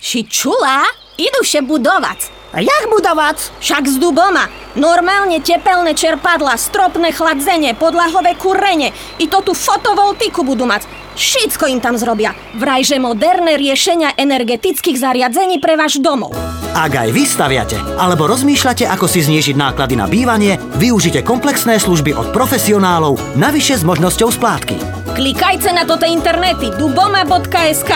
Si čula? Idúše budovať. A jak budovať? Však z duboma. Normálne tepelné čerpadla, stropné chladzenie, podlahové kurenie. I to tu fotovoltiku budú mať. Všetko im tam zrobia. Vrajže moderné riešenia energetických zariadení pre váš domov. Ak aj vy staviate, alebo rozmýšľate, ako si znížiť náklady na bývanie, využite komplexné služby od profesionálov, navyše s možnosťou splátky. Klikajte na toto internety duboma.sk